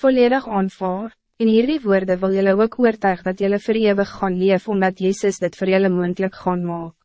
volledig aanvaar, en hierdie woorde wil jullie ook oortuig dat jullie vir eeuwig gaan leef, omdat Jezus dit vir jullie moendlik gaan maak.